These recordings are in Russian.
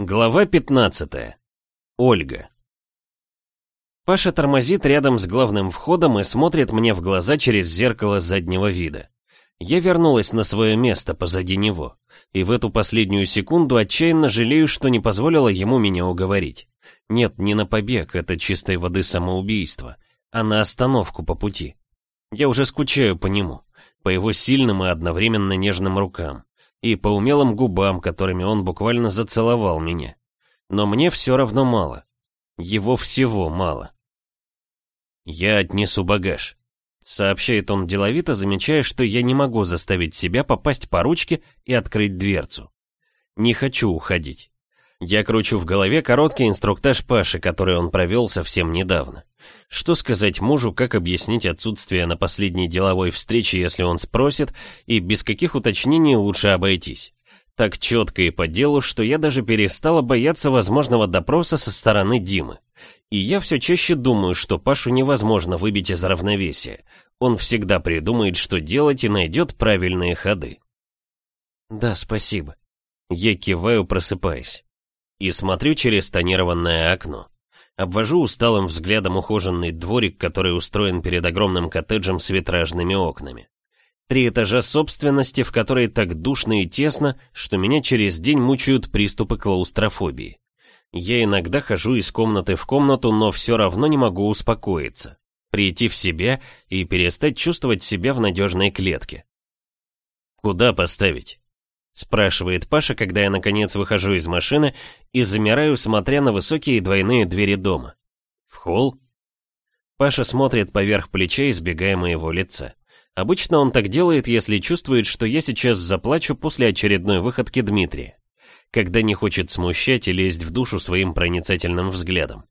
Глава 15. Ольга. Паша тормозит рядом с главным входом и смотрит мне в глаза через зеркало заднего вида. Я вернулась на свое место позади него, и в эту последнюю секунду отчаянно жалею, что не позволила ему меня уговорить. Нет, не на побег, это чистой воды самоубийство, а на остановку по пути. Я уже скучаю по нему, по его сильным и одновременно нежным рукам и по умелым губам, которыми он буквально зацеловал меня. Но мне все равно мало. Его всего мало. «Я отнесу багаж», — сообщает он деловито, замечая, что я не могу заставить себя попасть по ручке и открыть дверцу. Не хочу уходить. Я кручу в голове короткий инструктаж Паши, который он провел совсем недавно. Что сказать мужу, как объяснить отсутствие на последней деловой встрече, если он спросит, и без каких уточнений лучше обойтись? Так четко и по делу, что я даже перестала бояться возможного допроса со стороны Димы. И я все чаще думаю, что Пашу невозможно выбить из равновесия. Он всегда придумает, что делать и найдет правильные ходы. Да, спасибо. Я киваю, просыпаясь. И смотрю через тонированное окно. Обвожу усталым взглядом ухоженный дворик, который устроен перед огромным коттеджем с витражными окнами. Три этажа собственности, в которой так душно и тесно, что меня через день мучают приступы клаустрофобии. Я иногда хожу из комнаты в комнату, но все равно не могу успокоиться, прийти в себя и перестать чувствовать себя в надежной клетке. Куда поставить? Спрашивает Паша, когда я наконец выхожу из машины и замираю, смотря на высокие двойные двери дома. В холл? Паша смотрит поверх плеча, избегая моего лица. Обычно он так делает, если чувствует, что я сейчас заплачу после очередной выходки Дмитрия. Когда не хочет смущать и лезть в душу своим проницательным взглядом.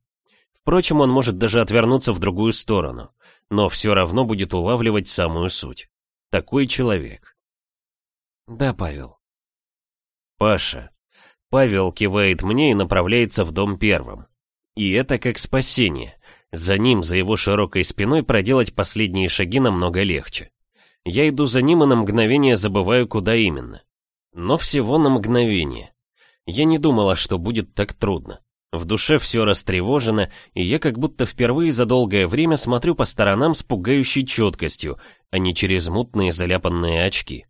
Впрочем, он может даже отвернуться в другую сторону, но все равно будет улавливать самую суть. Такой человек. Да, Павел. Паша. Павел кивает мне и направляется в дом первым. И это как спасение. За ним, за его широкой спиной проделать последние шаги намного легче. Я иду за ним и на мгновение забываю, куда именно. Но всего на мгновение. Я не думала, что будет так трудно. В душе все растревожено, и я как будто впервые за долгое время смотрю по сторонам с пугающей четкостью, а не через мутные заляпанные очки.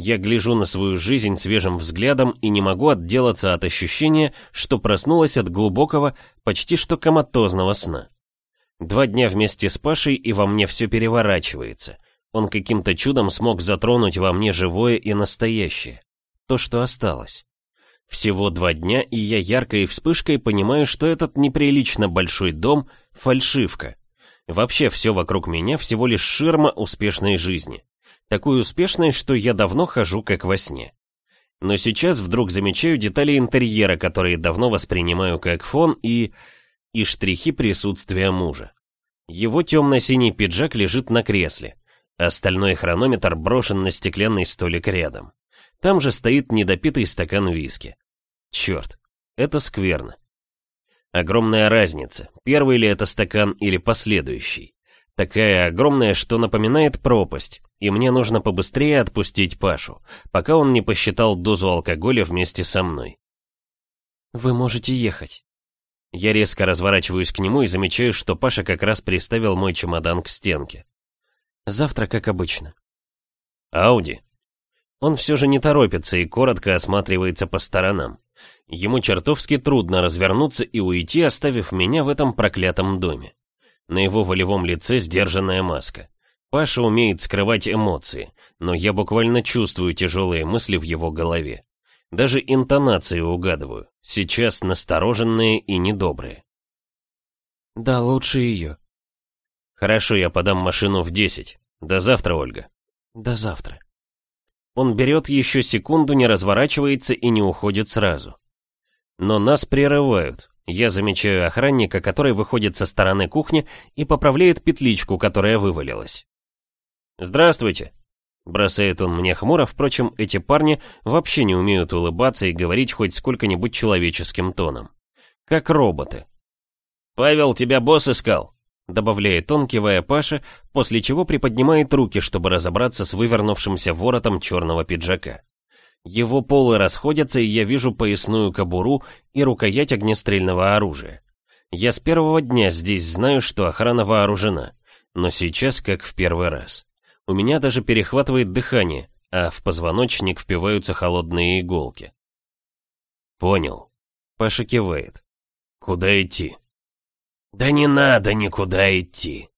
Я гляжу на свою жизнь свежим взглядом и не могу отделаться от ощущения, что проснулась от глубокого, почти что коматозного сна. Два дня вместе с Пашей, и во мне все переворачивается. Он каким-то чудом смог затронуть во мне живое и настоящее. То, что осталось. Всего два дня, и я яркой вспышкой понимаю, что этот неприлично большой дом — фальшивка. Вообще все вокруг меня всего лишь ширма успешной жизни такой успешной, что я давно хожу как во сне. Но сейчас вдруг замечаю детали интерьера, которые давно воспринимаю как фон и... и штрихи присутствия мужа. Его темно-синий пиджак лежит на кресле, остальной хронометр брошен на стеклянный столик рядом. Там же стоит недопитый стакан виски. Черт, это скверно. Огромная разница, первый ли это стакан или последующий. Такая огромная, что напоминает пропасть, и мне нужно побыстрее отпустить Пашу, пока он не посчитал дозу алкоголя вместе со мной. «Вы можете ехать». Я резко разворачиваюсь к нему и замечаю, что Паша как раз приставил мой чемодан к стенке. Завтра, как обычно. «Ауди». Он все же не торопится и коротко осматривается по сторонам. Ему чертовски трудно развернуться и уйти, оставив меня в этом проклятом доме. На его волевом лице сдержанная маска. Паша умеет скрывать эмоции, но я буквально чувствую тяжелые мысли в его голове. Даже интонации угадываю, сейчас настороженные и недобрые. Да, лучше ее. Хорошо, я подам машину в десять. До завтра, Ольга. До завтра. Он берет еще секунду, не разворачивается и не уходит сразу. Но нас прерывают, я замечаю охранника, который выходит со стороны кухни и поправляет петличку, которая вывалилась. «Здравствуйте!» Бросает он мне хмуро, впрочем, эти парни вообще не умеют улыбаться и говорить хоть сколько-нибудь человеческим тоном. Как роботы. «Павел, тебя босс искал!» Добавляет он, кивая Паше, после чего приподнимает руки, чтобы разобраться с вывернувшимся воротом черного пиджака. Его полы расходятся, и я вижу поясную кобуру и рукоять огнестрельного оружия. Я с первого дня здесь знаю, что охрана вооружена, но сейчас как в первый раз. У меня даже перехватывает дыхание, а в позвоночник впиваются холодные иголки. «Понял». Паша кивает. «Куда идти?» «Да не надо никуда идти!»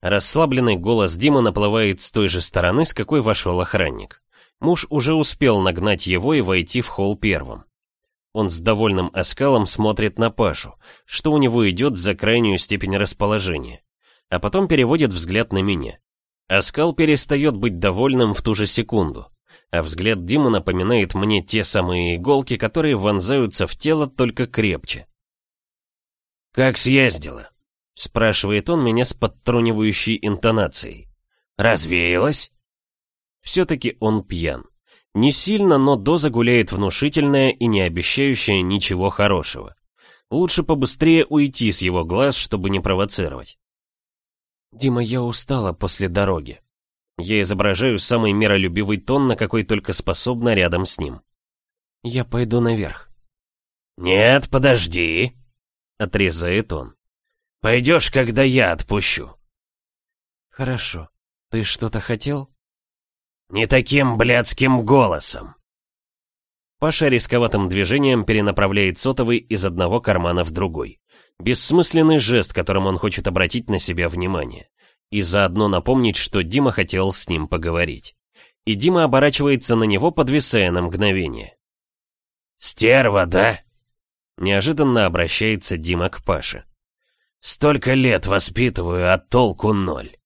Расслабленный голос Дима наплывает с той же стороны, с какой вошел охранник. Муж уже успел нагнать его и войти в холл первым. Он с довольным оскалом смотрит на Пашу, что у него идет за крайнюю степень расположения, а потом переводит взгляд на меня. Оскал перестает быть довольным в ту же секунду, а взгляд Димы напоминает мне те самые иголки, которые вонзаются в тело только крепче. «Как съездила?» — спрашивает он меня с подтрунивающей интонацией. «Развеялась?» Все-таки он пьян. Не сильно, но доза гуляет внушительная и не обещающая ничего хорошего. Лучше побыстрее уйти с его глаз, чтобы не провоцировать. «Дима, я устала после дороги». Я изображаю самый миролюбивый тон, на какой только способна рядом с ним. «Я пойду наверх». «Нет, подожди», — отрезает он. Пойдешь, когда я отпущу. Хорошо. Ты что-то хотел? Не таким блядским голосом. Паша рисковатым движением перенаправляет сотовый из одного кармана в другой. Бессмысленный жест, которым он хочет обратить на себя внимание. И заодно напомнить, что Дима хотел с ним поговорить. И Дима оборачивается на него, подвисая на мгновение. «Стерва, да?» Неожиданно обращается Дима к Паше. Столько лет воспитываю, а толку ноль.